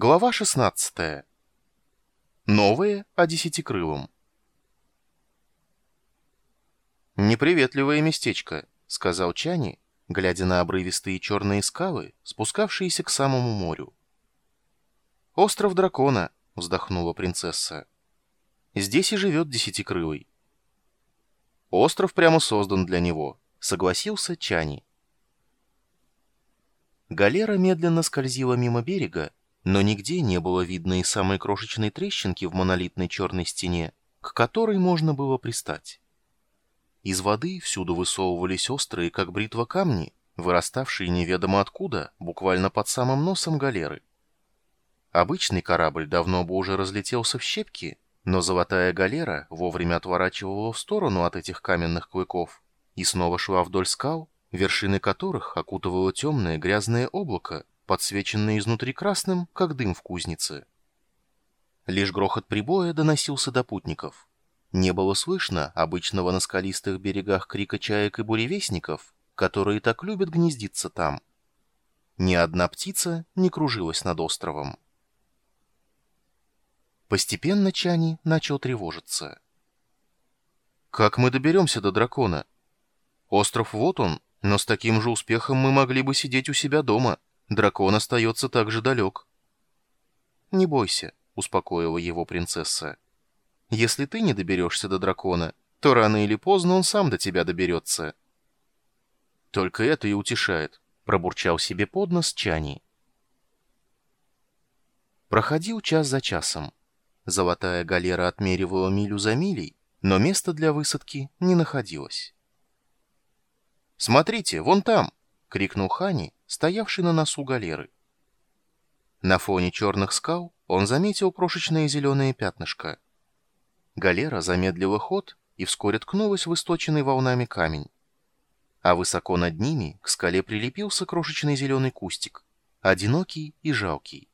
Глава 16. Новое о десятикрылом. «Неприветливое местечко», — сказал Чани, глядя на обрывистые черные скалы, спускавшиеся к самому морю. «Остров дракона», — вздохнула принцесса. «Здесь и живет десятикрылый». «Остров прямо создан для него», — согласился Чани. Галера медленно скользила мимо берега, но нигде не было видно и самой крошечной трещинки в монолитной черной стене, к которой можно было пристать. Из воды всюду высовывались острые, как бритва, камни, выраставшие неведомо откуда, буквально под самым носом галеры. Обычный корабль давно бы уже разлетелся в щепки, но золотая галера вовремя отворачивала в сторону от этих каменных клыков и снова шла вдоль скал, вершины которых окутывало темное грязное облако, подсвеченное изнутри красным, как дым в кузнице. Лишь грохот прибоя доносился до путников. Не было слышно обычного на скалистых берегах крика чаек и буревестников, которые так любят гнездиться там. Ни одна птица не кружилась над островом. Постепенно Чани начал тревожиться. «Как мы доберемся до дракона? Остров вот он, но с таким же успехом мы могли бы сидеть у себя дома. Дракон остается так же далек». «Не бойся», — успокоила его принцесса. «Если ты не доберешься до дракона, то рано или поздно он сам до тебя доберется». «Только это и утешает», — пробурчал себе под нос Чани. Проходил час за часом. Золотая галера отмеривала милю за милей, но места для высадки не находилось. «Смотрите, вон там!» — крикнул Хани, стоявший на носу галеры. На фоне черных скал он заметил крошечное зеленое пятнышко. Галера замедлила ход и вскоре ткнулась в источенный волнами камень. А высоко над ними к скале прилепился крошечный зеленый кустик, одинокий и жалкий.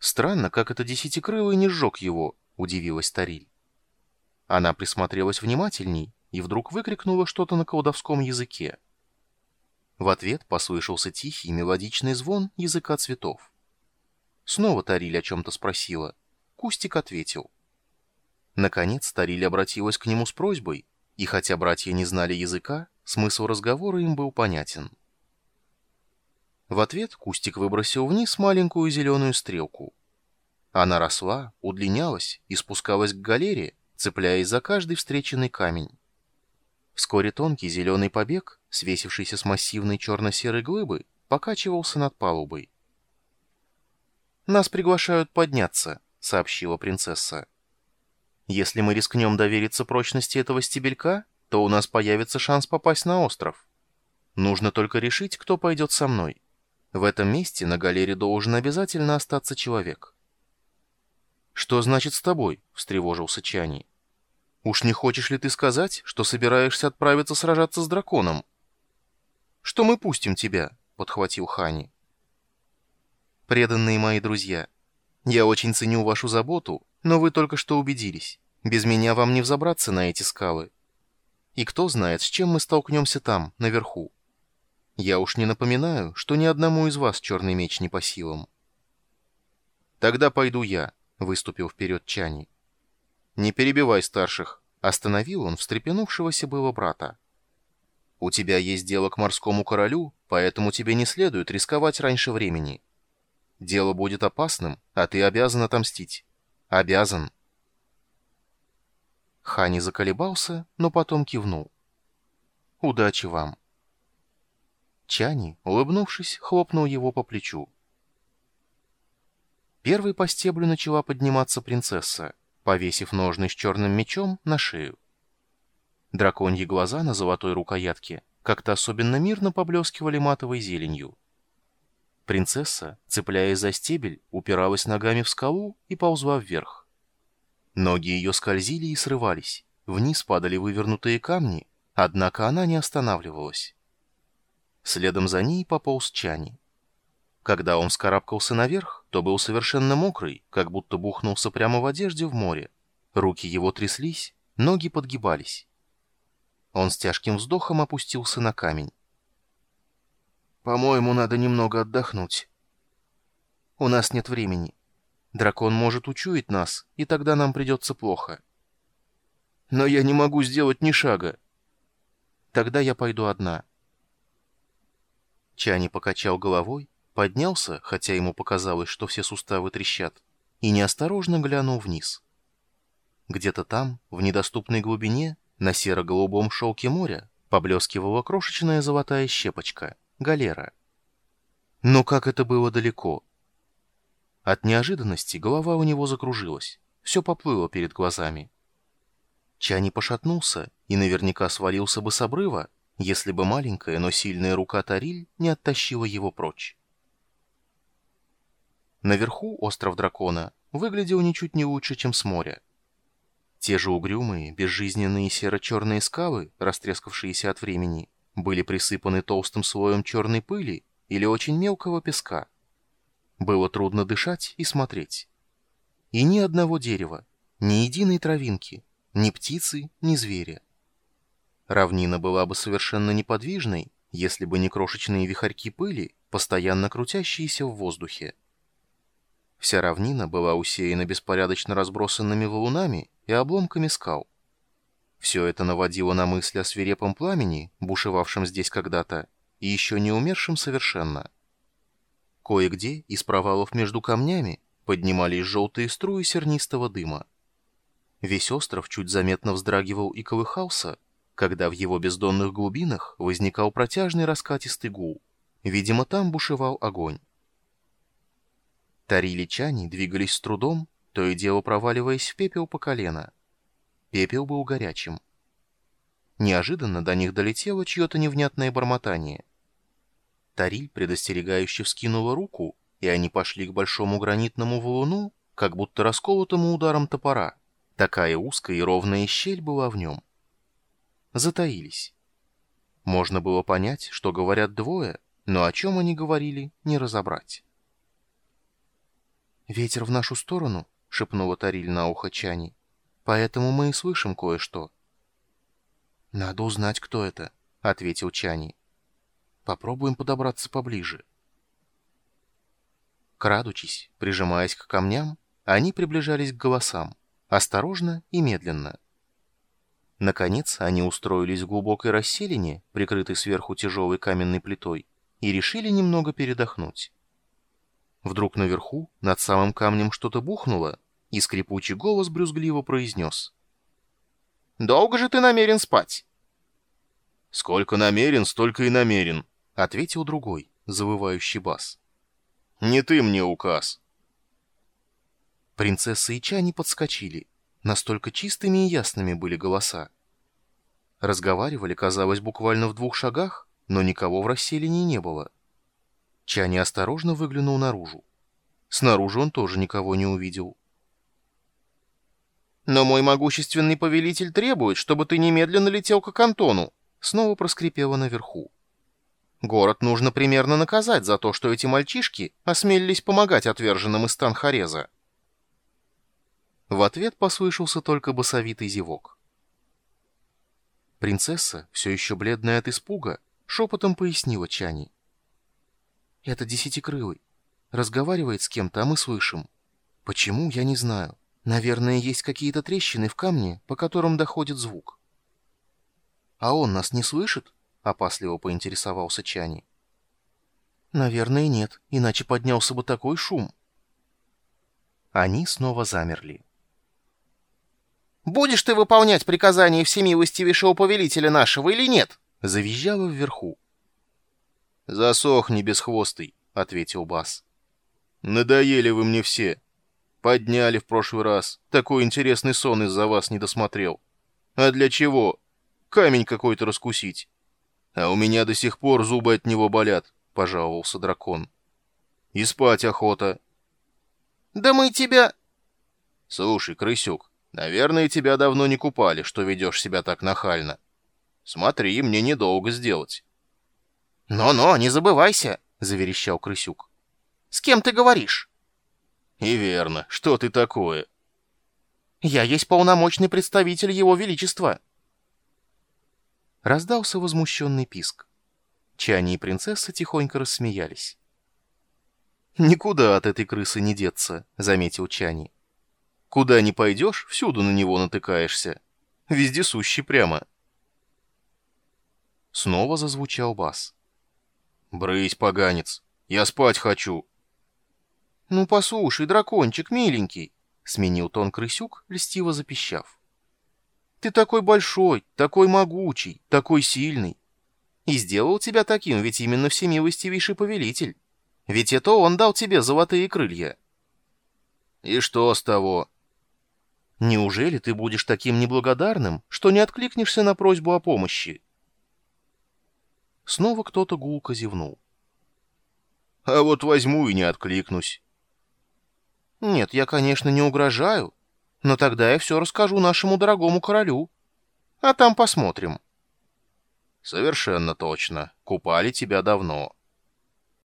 «Странно, как это десятикрылый не сжег его», — удивилась Тариль. Она присмотрелась внимательней и вдруг выкрикнула что-то на колдовском языке. В ответ послышался тихий мелодичный звон языка цветов. Снова Тариль о чем-то спросила. Кустик ответил. Наконец Тариль обратилась к нему с просьбой, и хотя братья не знали языка, смысл разговора им был понятен. В ответ Кустик выбросил вниз маленькую зеленую стрелку. Она росла, удлинялась и спускалась к галере, цепляясь за каждый встреченный камень. Вскоре тонкий зеленый побег, свесившийся с массивной черно-серой глыбы, покачивался над палубой. «Нас приглашают подняться», — сообщила принцесса. «Если мы рискнем довериться прочности этого стебелька, то у нас появится шанс попасть на остров. Нужно только решить, кто пойдет со мной». В этом месте на галере должен обязательно остаться человек. «Что значит с тобой?» — встревожился Чани. «Уж не хочешь ли ты сказать, что собираешься отправиться сражаться с драконом?» «Что мы пустим тебя?» — подхватил Хани. «Преданные мои друзья, я очень ценю вашу заботу, но вы только что убедились. Без меня вам не взобраться на эти скалы. И кто знает, с чем мы столкнемся там, наверху. Я уж не напоминаю, что ни одному из вас черный меч не по силам. Тогда пойду я, выступил вперед Чани. Не перебивай старших, остановил он встрепенувшегося было брата. У тебя есть дело к морскому королю, поэтому тебе не следует рисковать раньше времени. Дело будет опасным, а ты обязан отомстить. Обязан. Хани заколебался, но потом кивнул. Удачи вам. Чани, улыбнувшись, хлопнул его по плечу. Первой по стеблю начала подниматься принцесса, повесив ножны с черным мечом на шею. Драконьи глаза на золотой рукоятке как-то особенно мирно поблескивали матовой зеленью. Принцесса, цепляясь за стебель, упиралась ногами в скалу и ползла вверх. Ноги ее скользили и срывались, вниз падали вывернутые камни, однако она не останавливалась. Следом за ней пополз Чани. Когда он скарабкался наверх, то был совершенно мокрый, как будто бухнулся прямо в одежде в море. Руки его тряслись, ноги подгибались. Он с тяжким вздохом опустился на камень. «По-моему, надо немного отдохнуть». У нас нет времени. Дракон может учуять нас, и тогда нам придется плохо. Но я не могу сделать ни шага. Тогда я пойду одна. Чани покачал головой, поднялся, хотя ему показалось, что все суставы трещат, и неосторожно глянул вниз. Где-то там, в недоступной глубине, на серо-голубом шелке моря, поблескивала крошечная золотая щепочка — галера. Но как это было далеко! От неожиданности голова у него закружилась, все поплыло перед глазами. Чани пошатнулся и наверняка свалился бы с обрыва, если бы маленькая, но сильная рука Тариль не оттащила его прочь. Наверху остров дракона выглядел ничуть не лучше, чем с моря. Те же угрюмые, безжизненные серо-черные скалы, растрескавшиеся от времени, были присыпаны толстым слоем черной пыли или очень мелкого песка. Было трудно дышать и смотреть. И ни одного дерева, ни единой травинки, ни птицы, ни зверя. Равнина была бы совершенно неподвижной, если бы не крошечные вихарьки пыли, постоянно крутящиеся в воздухе. Вся равнина была усеяна беспорядочно разбросанными валунами и обломками скал. Все это наводило на мысли о свирепом пламени, бушевавшем здесь когда-то, и еще не умершем совершенно. Кое-где из провалов между камнями поднимались желтые струи сернистого дыма. Весь остров чуть заметно вздрагивал и колыхался, когда в его бездонных глубинах возникал протяжный раскатистый гул. Видимо, там бушевал огонь. Тари Чани двигались с трудом, то и дело проваливаясь в пепел по колено. Пепел был горячим. Неожиданно до них долетело чье-то невнятное бормотание. Тариль предостерегающе вскинула руку, и они пошли к большому гранитному валуну, как будто расколотому ударом топора. Такая узкая и ровная щель была в нем. Затаились. Можно было понять, что говорят двое, но о чем они говорили, не разобрать. «Ветер в нашу сторону», — шепнула Тариль на ухо Чани. «Поэтому мы и слышим кое-что». «Надо узнать, кто это», — ответил Чани. «Попробуем подобраться поближе». Крадучись, прижимаясь к камням, они приближались к голосам, осторожно и медленно. Наконец, они устроились в глубокой расселине, прикрытой сверху тяжелой каменной плитой, и решили немного передохнуть. Вдруг наверху, над самым камнем что-то бухнуло, и скрипучий голос брюзгливо произнес. «Долго же ты намерен спать?» «Сколько намерен, столько и намерен», — ответил другой, завывающий бас. «Не ты мне указ». Принцесса и Чани подскочили. Настолько чистыми и ясными были голоса. Разговаривали, казалось, буквально в двух шагах, но никого в расселении не было. Чани осторожно выглянул наружу. Снаружи он тоже никого не увидел. «Но мой могущественный повелитель требует, чтобы ты немедленно летел к Антону», снова проскрипело наверху. «Город нужно примерно наказать за то, что эти мальчишки осмелились помогать отверженным из Танхареза». В ответ послышался только басовитый зевок. Принцесса, все еще бледная от испуга, шепотом пояснила Чани. Это десятикрылый. Разговаривает с кем-то, а мы слышим. Почему, я не знаю. Наверное, есть какие-то трещины в камне, по которым доходит звук. А он нас не слышит? Опасливо поинтересовался Чани. Наверное, нет, иначе поднялся бы такой шум. Они снова замерли. «Будешь ты выполнять приказания всемилостивейшего повелителя нашего или нет?» Завизжало вверху. «Засохни, бесхвостый», — ответил Бас. «Надоели вы мне все. Подняли в прошлый раз. Такой интересный сон из-за вас не досмотрел. А для чего? Камень какой-то раскусить. А у меня до сих пор зубы от него болят», — пожаловался дракон. «И спать охота». «Да мы тебя...» «Слушай, крысюк, наверное, тебя давно не купали, что ведешь себя так нахально. Смотри, мне недолго сделать». «Но-но, не забывайся!» — заверещал Крысюк. «С кем ты говоришь?» «И верно. Что ты такое?» «Я есть полномочный представитель Его Величества». Раздался возмущенный писк. Чани и принцесса тихонько рассмеялись. «Никуда от этой крысы не деться», — заметил Чани. «Куда ни пойдешь, всюду на него натыкаешься. Вездесущий прямо». Снова зазвучал бас. «Брысь, поганец, я спать хочу». «Ну, послушай, дракончик миленький», — сменил тон крысюк, льстиво запищав. «Ты такой большой, такой могучий, такой сильный. И сделал тебя таким ведь именно всемилостивейший повелитель. Ведь это он дал тебе золотые крылья». «И что с того?» «Неужели ты будешь таким неблагодарным, что не откликнешься на просьбу о помощи?» Снова кто-то гулко зевнул. «А вот возьму и не откликнусь». «Нет, я, конечно, не угрожаю, но тогда я все расскажу нашему дорогому королю. А там посмотрим». «Совершенно точно. Купали тебя давно».